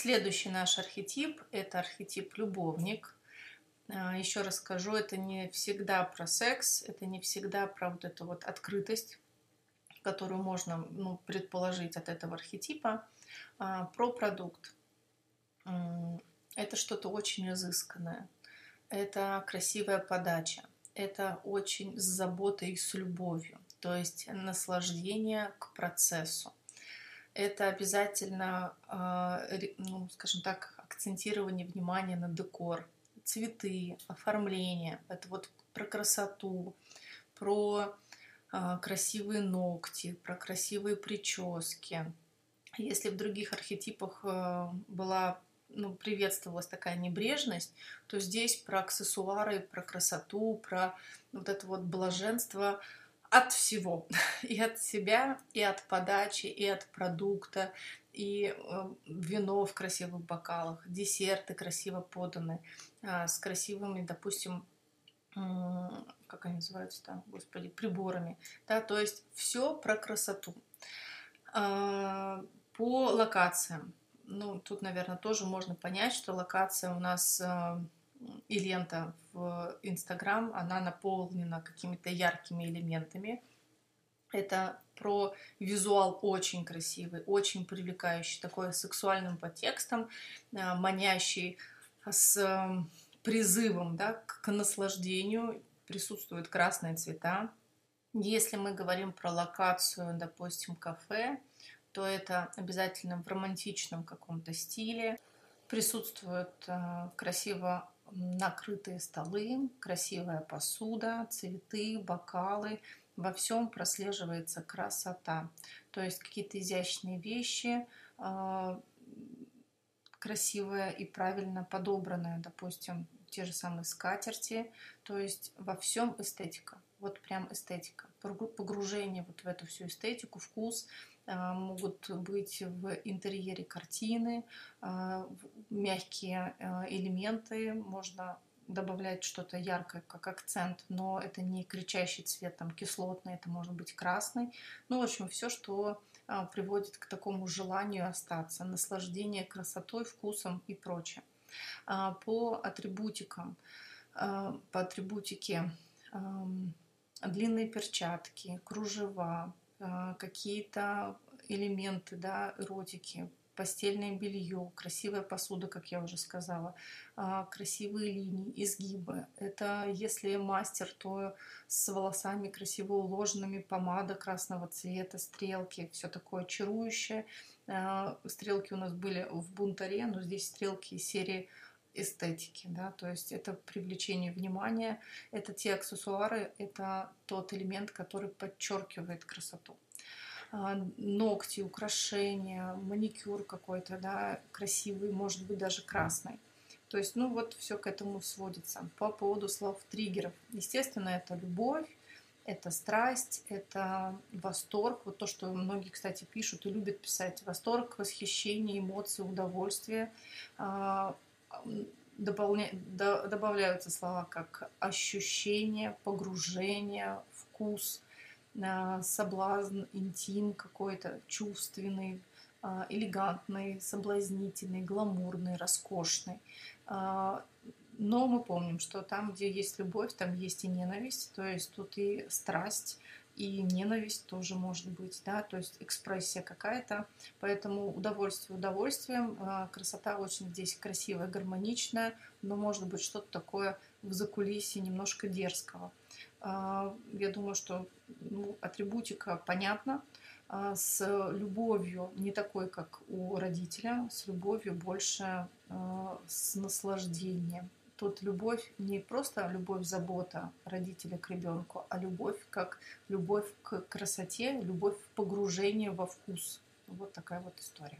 Следующий наш архетип – это архетип любовник. А, Еще раз скажу, это не всегда про секс, это не всегда про вот эту вот открытость, которую можно ну, предположить от этого архетипа, а, про продукт. Это что-то очень изысканное, это красивая подача, это очень с заботой и с любовью, то есть наслаждение к процессу. Это обязательно, а, ну, скажем так, акцентирование внимания на декор, цветы, оформление. Это вот про красоту, про а, красивые ногти, про красивые прически. Если в других архетипах а, была ну, приветствовалась такая небрежность, то здесь про аксессуары, про красоту, про вот это вот блаженство от всего. И от себя, и от подачи, и от продукта, и э, вино в красивых бокалах, десерты красиво поданы, а, с красивыми, допустим, как они называются там, господи, приборами. Да, то есть все про красоту. А, по локациям ну, тут, наверное, тоже можно понять, что локация у нас э, и лента в Инстаграм, она наполнена какими-то яркими элементами. Это про визуал очень красивый, очень привлекающий, такой сексуальным подтекстом, э, манящий, с э, призывом да, к наслаждению. Присутствуют красные цвета. Если мы говорим про локацию, допустим, кафе, то это обязательно в романтичном каком-то стиле. Присутствуют э, красиво накрытые столы, красивая посуда, цветы, бокалы. Во всем прослеживается красота. То есть какие-то изящные вещи, э, красивая и правильно подобранная, допустим, те же самые скатерти. То есть во всем эстетика. Вот прям эстетика. Погружение вот в эту всю эстетику, вкус, а, могут быть в интерьере картины, а, мягкие а, элементы, можно добавлять что-то яркое, как акцент, но это не кричащий цвет, там кислотный, это может быть красный. Ну, в общем, все, что приводит к такому желанию остаться, наслаждение красотой, вкусом и прочее. По атрибутикам, по атрибутике длинные перчатки, кружева, а, какие-то элементы да, эротики, постельное белье, красивая посуда, как я уже сказала, а, красивые линии, изгибы. Это если мастер, то с волосами красиво уложенными, помада красного цвета, стрелки, все такое чарующее. А, стрелки у нас были в бунтаре, но здесь стрелки из серии эстетики, да, то есть это привлечение внимания, это те аксессуары, это тот элемент, который подчеркивает красоту. А, ногти, украшения, маникюр какой-то, да, красивый, может быть даже красный. То есть, ну вот все к этому сводится. По поводу слов триггеров. Естественно, это любовь, это страсть, это восторг. Вот то, что многие, кстати, пишут и любят писать. Восторг, восхищение, эмоции, удовольствие. А, дополня... добавляются слова как ощущение, погружение, вкус, соблазн, интим какой-то чувственный, а, элегантный, соблазнительный, гламурный, роскошный. А, но мы помним, что там, где есть любовь, там есть и ненависть, то есть тут и страсть, и ненависть тоже может быть, да, то есть экспрессия какая-то. Поэтому удовольствие удовольствием, а, красота очень здесь красивая, гармоничная, но может быть что-то такое в закулисье немножко дерзкого. А, я думаю, что ну, атрибутика понятна, а, с любовью не такой, как у родителя, с любовью больше с наслаждением тут любовь не просто любовь, забота родителя к ребенку, а любовь как любовь к красоте, любовь в погружение во вкус. Вот такая вот история.